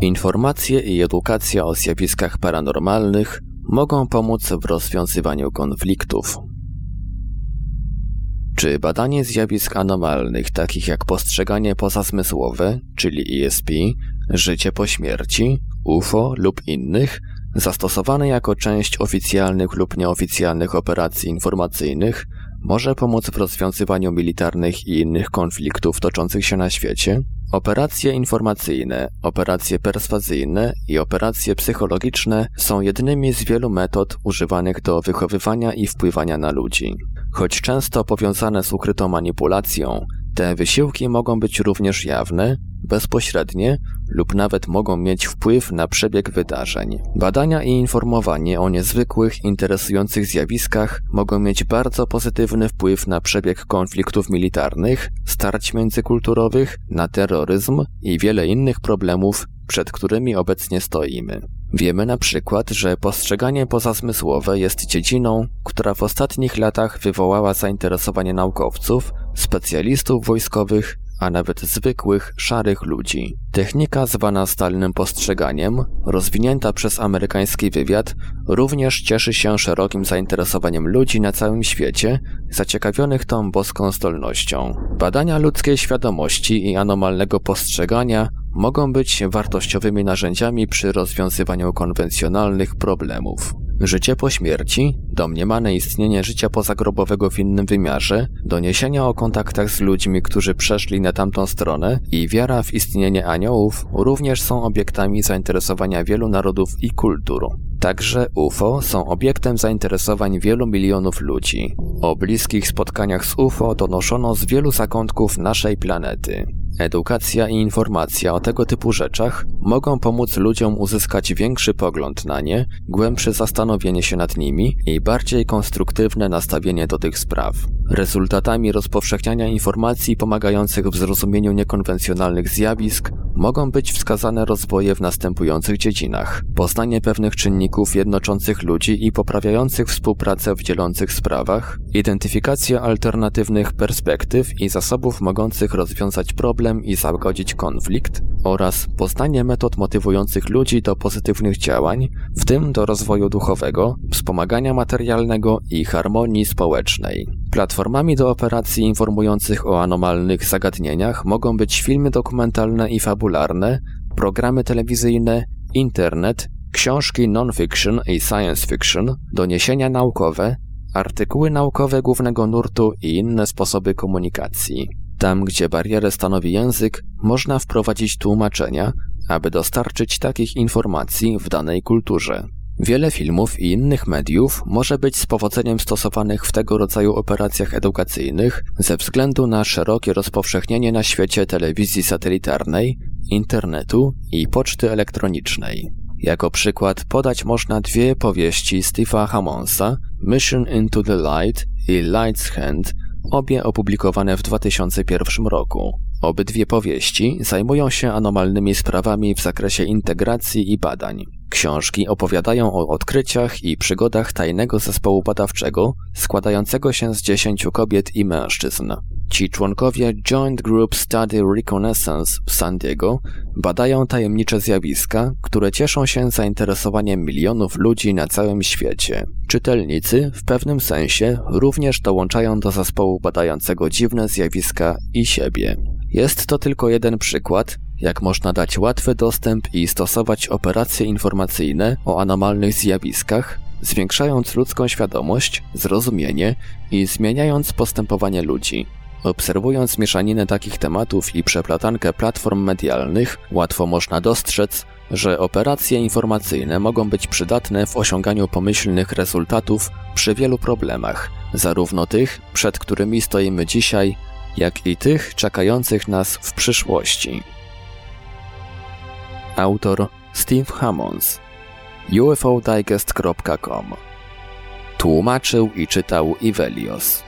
Informacje i edukacja o zjawiskach paranormalnych mogą pomóc w rozwiązywaniu konfliktów. Czy badanie zjawisk anomalnych, takich jak postrzeganie pozazmysłowe, czyli ESP, życie po śmierci, UFO lub innych, zastosowane jako część oficjalnych lub nieoficjalnych operacji informacyjnych, może pomóc w rozwiązywaniu militarnych i innych konfliktów toczących się na świecie? Operacje informacyjne, operacje perswazyjne i operacje psychologiczne są jednymi z wielu metod używanych do wychowywania i wpływania na ludzi. Choć często powiązane z ukrytą manipulacją, te wysiłki mogą być również jawne, bezpośrednie lub nawet mogą mieć wpływ na przebieg wydarzeń. Badania i informowanie o niezwykłych, interesujących zjawiskach mogą mieć bardzo pozytywny wpływ na przebieg konfliktów militarnych, starć międzykulturowych, na terroryzm i wiele innych problemów, przed którymi obecnie stoimy. Wiemy na przykład, że postrzeganie pozazmysłowe jest dziedziną, która w ostatnich latach wywołała zainteresowanie naukowców, specjalistów wojskowych, a nawet zwykłych, szarych ludzi. Technika zwana stalnym postrzeganiem, rozwinięta przez amerykański wywiad, również cieszy się szerokim zainteresowaniem ludzi na całym świecie, zaciekawionych tą boską zdolnością. Badania ludzkiej świadomości i anomalnego postrzegania mogą być wartościowymi narzędziami przy rozwiązywaniu konwencjonalnych problemów. Życie po śmierci, domniemane istnienie życia pozagrobowego w innym wymiarze, doniesienia o kontaktach z ludźmi, którzy przeszli na tamtą stronę i wiara w istnienie aniołów również są obiektami zainteresowania wielu narodów i kultur. Także UFO są obiektem zainteresowań wielu milionów ludzi. O bliskich spotkaniach z UFO donoszono z wielu zakątków naszej planety. Edukacja i informacja o tego typu rzeczach mogą pomóc ludziom uzyskać większy pogląd na nie, głębsze zastanowienie się nad nimi i bardziej konstruktywne nastawienie do tych spraw. Rezultatami rozpowszechniania informacji pomagających w zrozumieniu niekonwencjonalnych zjawisk mogą być wskazane rozwoje w następujących dziedzinach: poznanie pewnych czynników jednoczących ludzi i poprawiających współpracę w dzielących sprawach, identyfikacja alternatywnych perspektyw i zasobów mogących rozwiązać problem i zagodzić konflikt, oraz poznanie metod motywujących ludzi do pozytywnych działań, w tym do rozwoju duchowego, wspomagania materialnego i harmonii społecznej. Platformami do operacji informujących o anomalnych zagadnieniach mogą być filmy dokumentalne i fabularne, programy telewizyjne, internet, książki non-fiction i science fiction, doniesienia naukowe, artykuły naukowe głównego nurtu i inne sposoby komunikacji. Tam, gdzie barierę stanowi język, można wprowadzić tłumaczenia, aby dostarczyć takich informacji w danej kulturze. Wiele filmów i innych mediów może być z powodzeniem stosowanych w tego rodzaju operacjach edukacyjnych ze względu na szerokie rozpowszechnienie na świecie telewizji satelitarnej, internetu i poczty elektronicznej. Jako przykład podać można dwie powieści Steve'a Hammonsa Mission into the Light i Light's Hand, obie opublikowane w 2001 roku. Obydwie powieści zajmują się anomalnymi sprawami w zakresie integracji i badań. Książki opowiadają o odkryciach i przygodach tajnego zespołu badawczego składającego się z dziesięciu kobiet i mężczyzn. Ci członkowie Joint Group Study Reconnaissance w San Diego badają tajemnicze zjawiska, które cieszą się zainteresowaniem milionów ludzi na całym świecie. Czytelnicy w pewnym sensie również dołączają do zespołu badającego dziwne zjawiska i siebie. Jest to tylko jeden przykład, jak można dać łatwy dostęp i stosować operacje informacyjne o anomalnych zjawiskach, zwiększając ludzką świadomość, zrozumienie i zmieniając postępowanie ludzi. Obserwując mieszaninę takich tematów i przeplatankę platform medialnych, łatwo można dostrzec, że operacje informacyjne mogą być przydatne w osiąganiu pomyślnych rezultatów przy wielu problemach, zarówno tych, przed którymi stoimy dzisiaj, jak i tych czekających nas w przyszłości. Autor Steve Hammonds ufodigest.com Tłumaczył i czytał Ivelios